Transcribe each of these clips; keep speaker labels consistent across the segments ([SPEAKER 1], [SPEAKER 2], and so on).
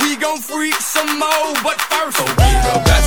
[SPEAKER 1] we gon' freak some more. But first, oh, get up, got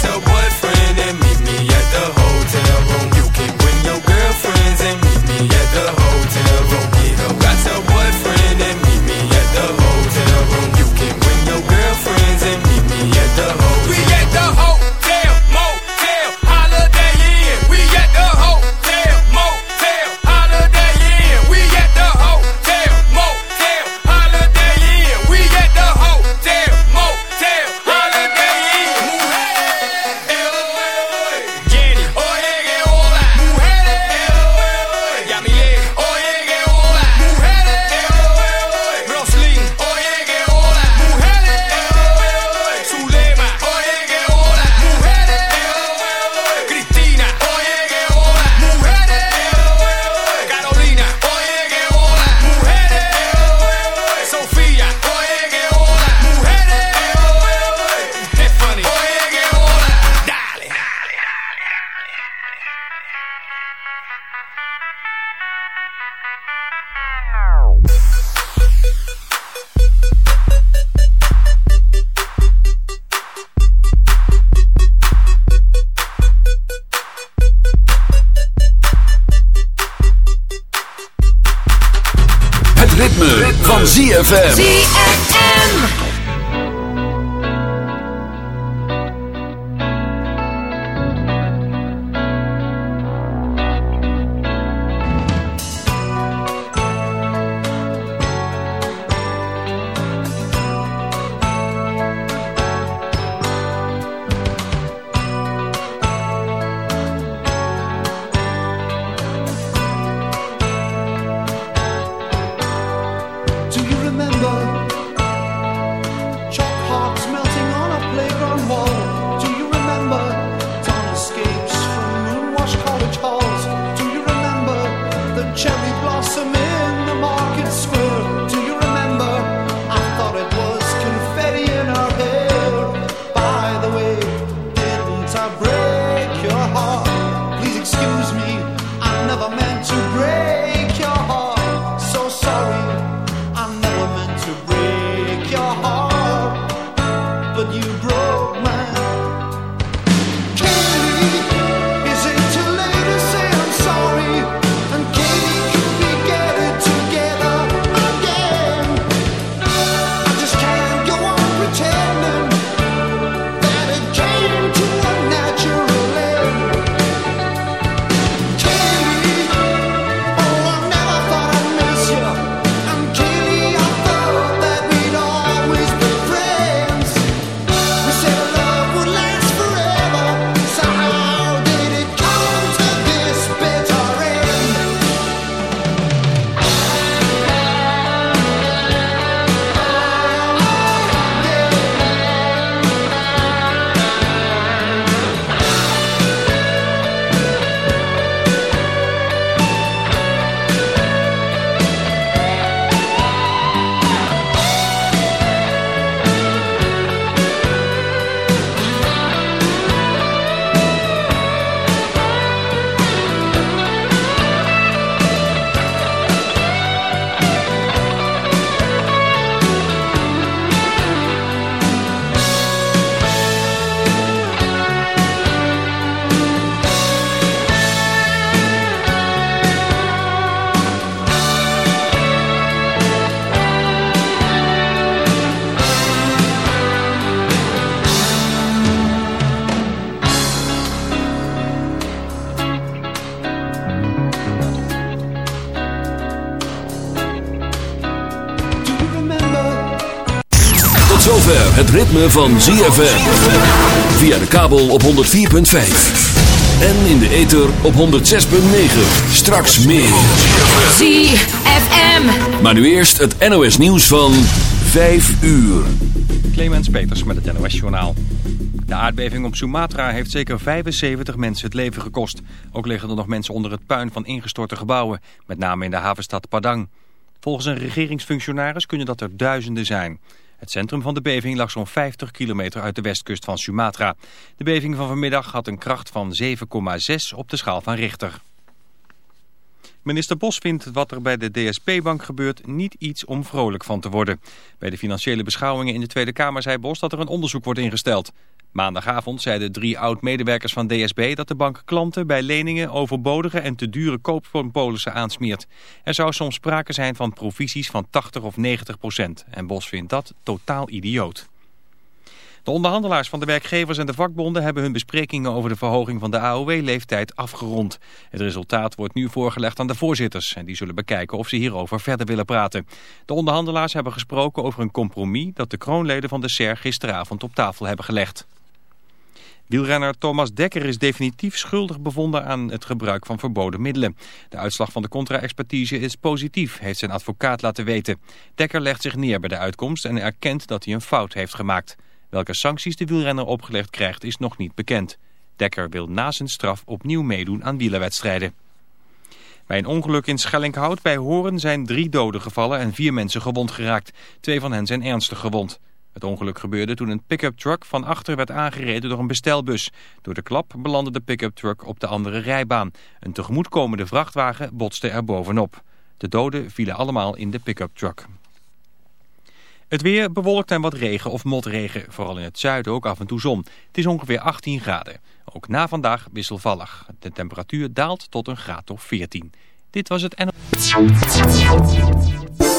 [SPEAKER 2] het ritme van ZFM. Via de kabel op 104.5. En in de ether op 106.9. Straks meer.
[SPEAKER 3] ZFM.
[SPEAKER 2] Maar nu eerst het NOS nieuws van 5 uur.
[SPEAKER 4] Clemens Peters met het NOS Journaal. De aardbeving op Sumatra heeft zeker 75 mensen het leven gekost. Ook liggen er nog mensen onder het puin van ingestorte gebouwen, met name in de havenstad Padang. Volgens een regeringsfunctionaris kunnen dat er duizenden zijn. Het centrum van de beving lag zo'n 50 kilometer uit de westkust van Sumatra. De beving van vanmiddag had een kracht van 7,6 op de schaal van Richter. Minister Bos vindt wat er bij de DSP-bank gebeurt niet iets om vrolijk van te worden. Bij de financiële beschouwingen in de Tweede Kamer zei Bos dat er een onderzoek wordt ingesteld. Maandagavond zeiden drie oud-medewerkers van DSB dat de bank klanten bij leningen overbodige en te dure kooppolissen aansmeert. Er zou soms sprake zijn van provisies van 80 of 90 procent. En Bos vindt dat totaal idioot. De onderhandelaars van de werkgevers en de vakbonden hebben hun besprekingen over de verhoging van de AOW-leeftijd afgerond. Het resultaat wordt nu voorgelegd aan de voorzitters en die zullen bekijken of ze hierover verder willen praten. De onderhandelaars hebben gesproken over een compromis dat de kroonleden van de SER gisteravond op tafel hebben gelegd. Wielrenner Thomas Dekker is definitief schuldig bevonden aan het gebruik van verboden middelen. De uitslag van de contra-expertise is positief, heeft zijn advocaat laten weten. Dekker legt zich neer bij de uitkomst en erkent dat hij een fout heeft gemaakt. Welke sancties de wielrenner opgelegd krijgt is nog niet bekend. Dekker wil na zijn straf opnieuw meedoen aan wielerwedstrijden. Bij een ongeluk in Schellinghout bij Horen zijn drie doden gevallen en vier mensen gewond geraakt. Twee van hen zijn ernstig gewond. Het ongeluk gebeurde toen een pick-up truck van achter werd aangereden door een bestelbus. Door de klap belandde de pick-up truck op de andere rijbaan. Een tegemoetkomende vrachtwagen botste er bovenop. De doden vielen allemaal in de pick-up truck. Het weer bewolkt en wat regen of motregen. Vooral in het zuiden ook af en toe zon. Het is ongeveer 18 graden. Ook na vandaag wisselvallig. De temperatuur daalt tot een graad of 14. Dit was het en...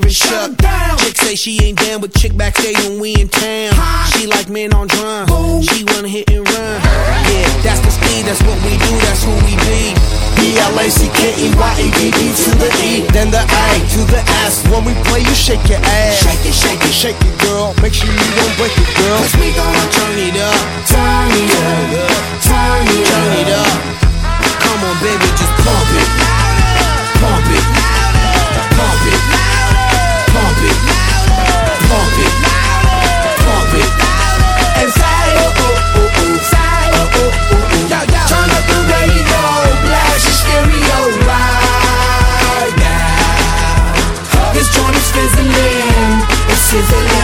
[SPEAKER 5] get shut down. Chick say she ain't down with chick backstage when we in town. She like men on drum, she wanna hit and run. Yeah, that's the speed, that's what we do, that's who we be. B-L-A-C-K-E-Y-A-D-D to the E, then the A to the S. When we play, you shake your ass. Shake it, shake it, shake it, girl. Make sure you don't break it, girl. Cause we gonna turn it up, turn it up, turn it up, turn it up. Come on, baby, just pump it, pump it, pump it, pump it, pump it, pump it, and say, oh, oh, oh, oh, say, oh, oh, oh, oh. Turn up the radio, blast your stereo right now. This joint is fizzling, it's sizzling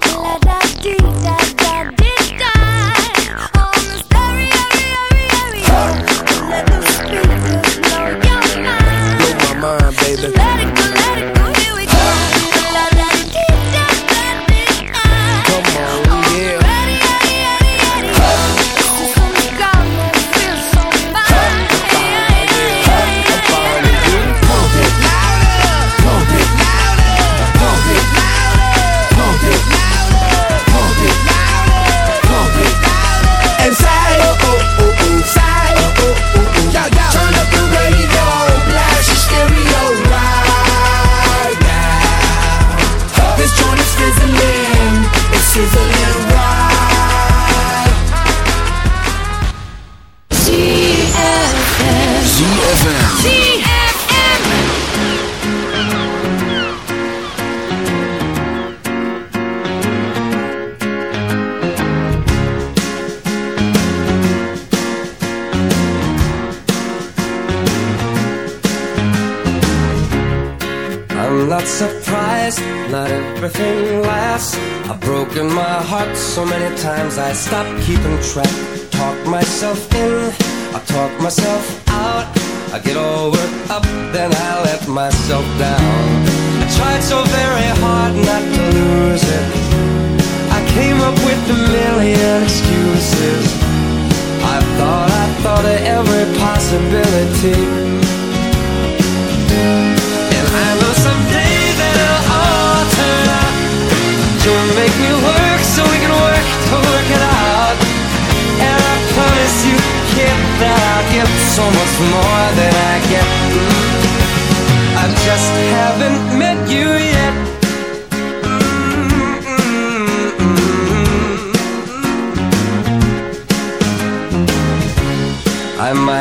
[SPEAKER 6] I stopped keeping track.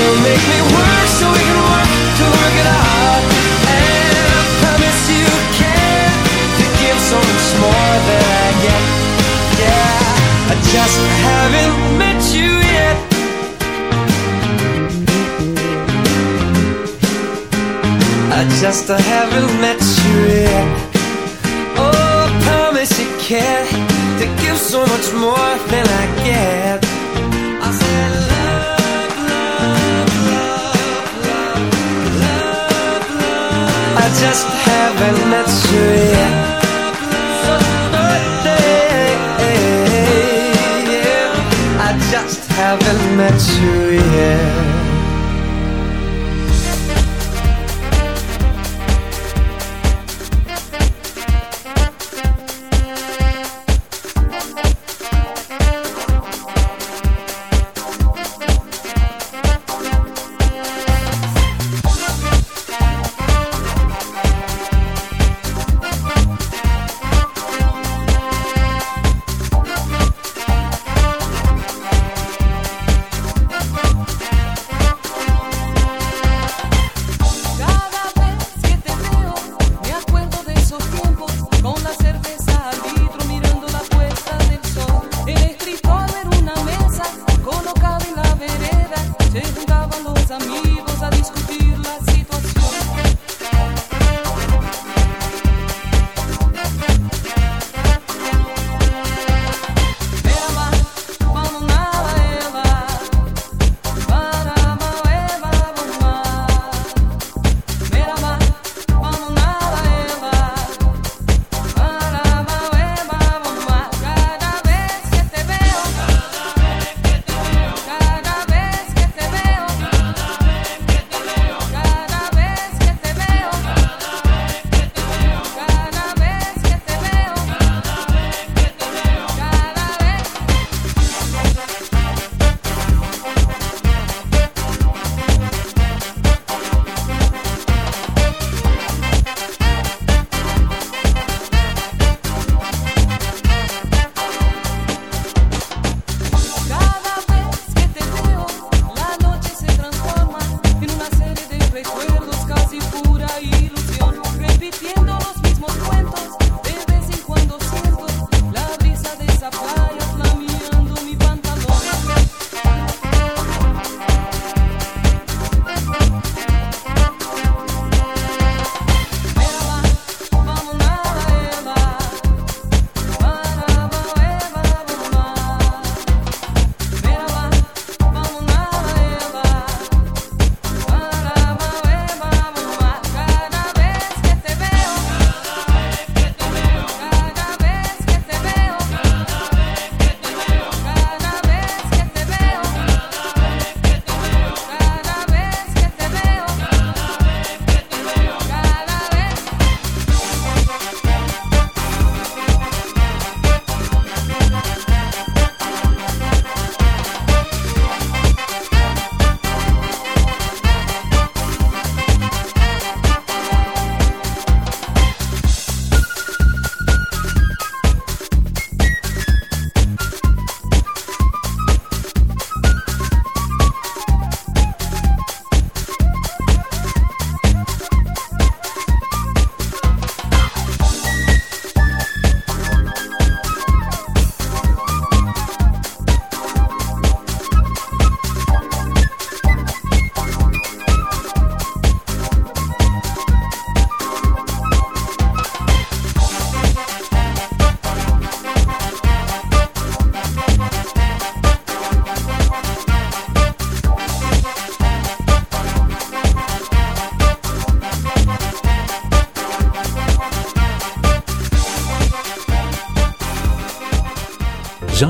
[SPEAKER 6] You'll make me work so we can work to work it out. And I promise you, kid, to give so much more than I get. Yeah, I just haven't met you yet. I just haven't met you yet. Oh, I promise you can to give so much more than I get. I just haven't met you yet. I just haven't met you yet.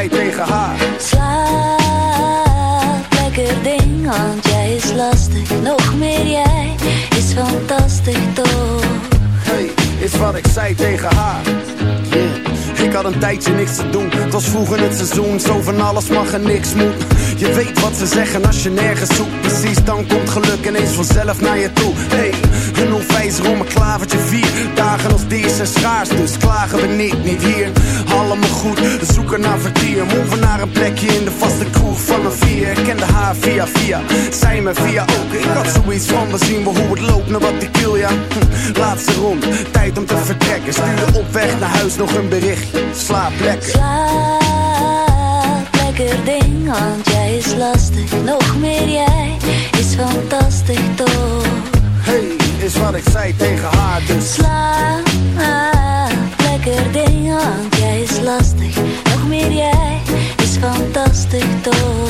[SPEAKER 7] Zei tegen haar.
[SPEAKER 8] Slaap, lekker ding, want jij is lastig. Nog meer jij is fantastisch toch?
[SPEAKER 7] Hey, is wat ik ik zei tegen haar. Yeah. Ik had een tijdje niks te doen. Het was vroeger het seizoen, zo van alles mag en niks moet. Je weet wat ze zeggen als je nergens zoekt. Precies, dan komt geluk ineens vanzelf naar je toe. Hey, een onwijzer om een klavertje vier. Dagen als deze zijn schaars, dus klagen we niet, niet hier. Allemaal goed, zoeken naar vertier. Move naar een plekje in de vaste kroeg van een vier. Ik kende haar via via, zij me via ook. Ik had zoiets van, we zien wel hoe het loopt, naar wat ik wil, ja. Hm, Laatste rond, tijd om te vertrekken. Stuurde op weg naar huis nog een berichtje. Slaap lekker.
[SPEAKER 8] Slaap lekker ding, want jij is lastig. Nog meer jij is fantastisch toch?
[SPEAKER 7] Hey, is wat ik zei tegen haar, dus.
[SPEAKER 8] Slaap lekker ding, want jij is lastig. Nog meer jij is fantastisch toch?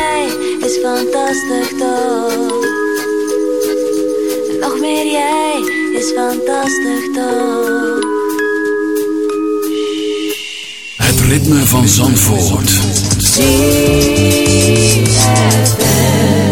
[SPEAKER 8] fantastisch toch? Nog meer jij is fantastisch toch?
[SPEAKER 2] Het ritme van Zandvoort.
[SPEAKER 9] Thank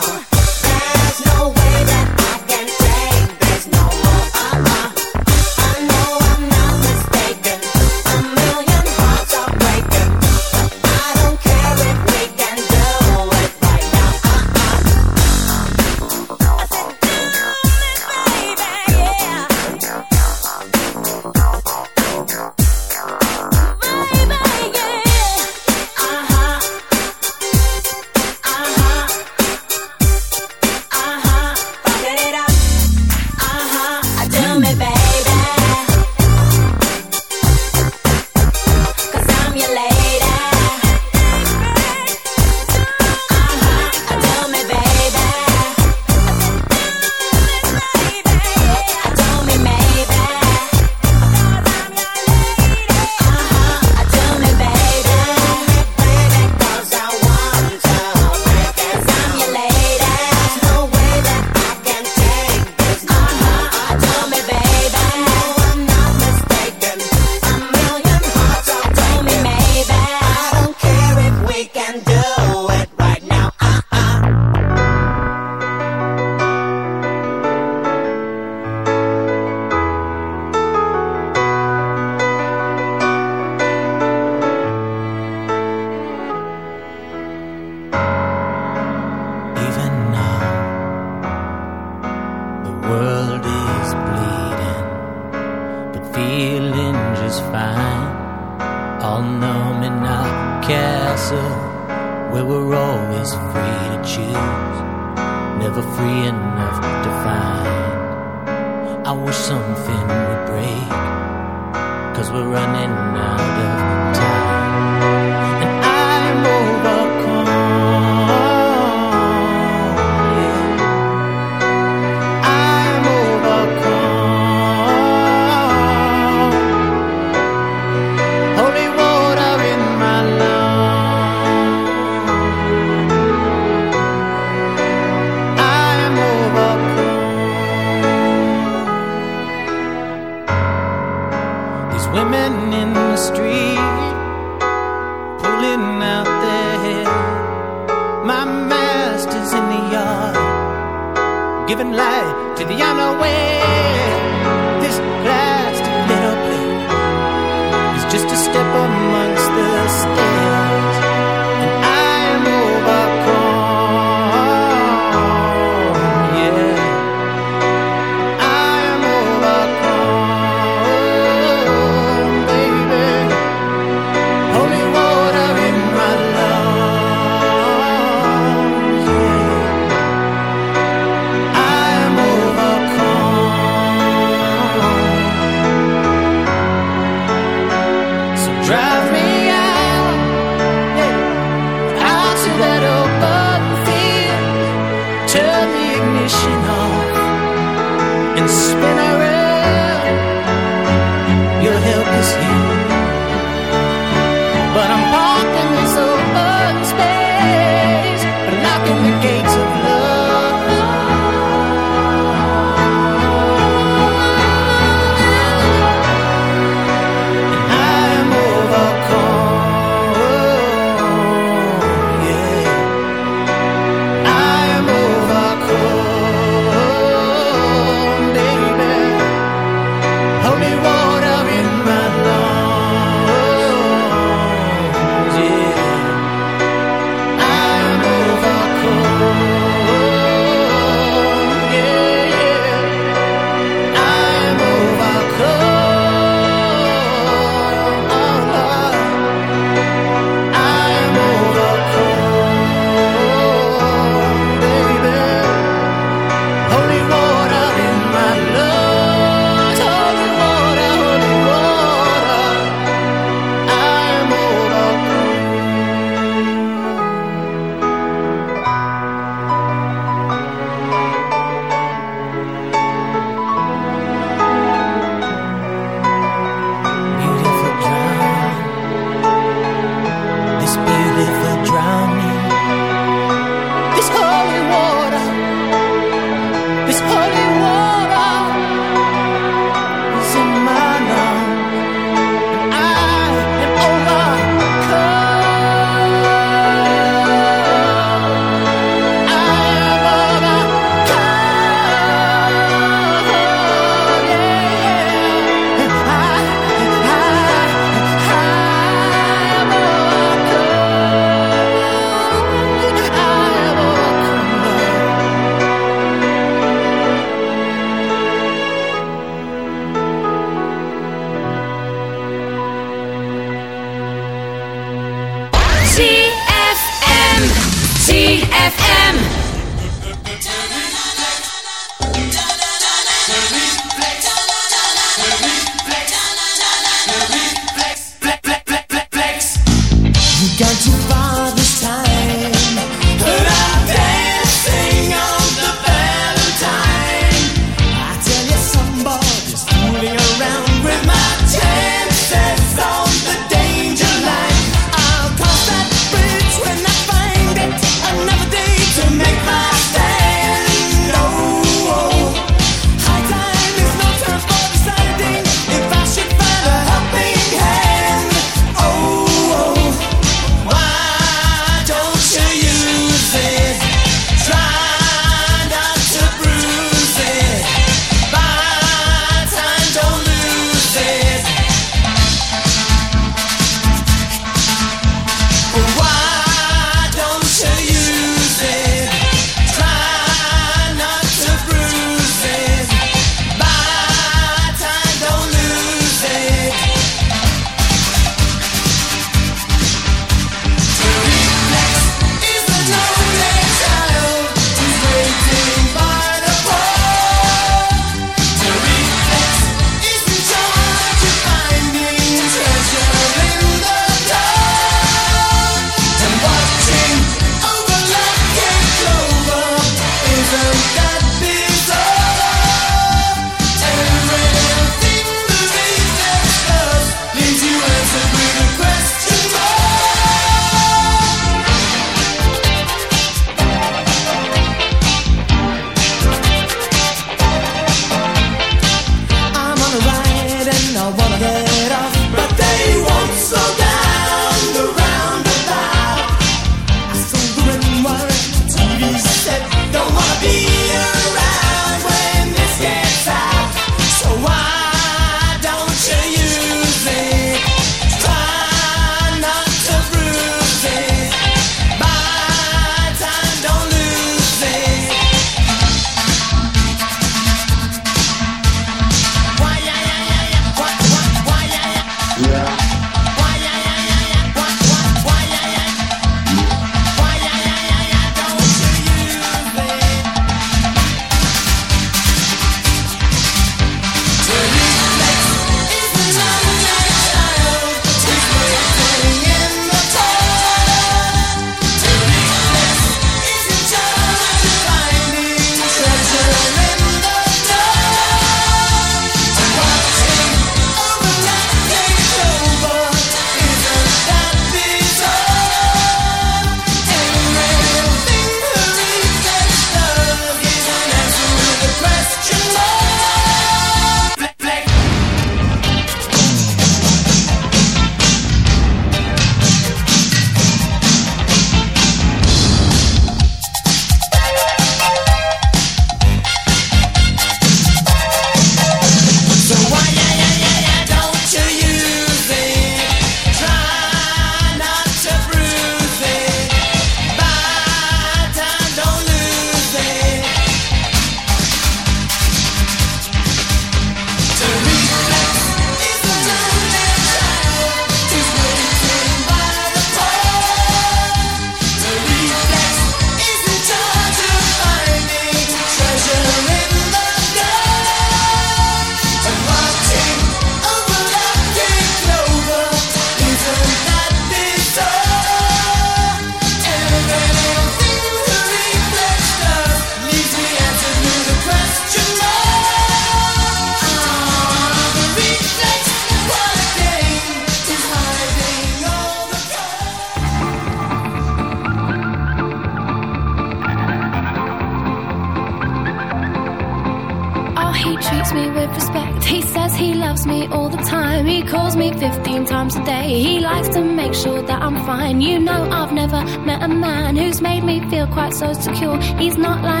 [SPEAKER 9] He's not like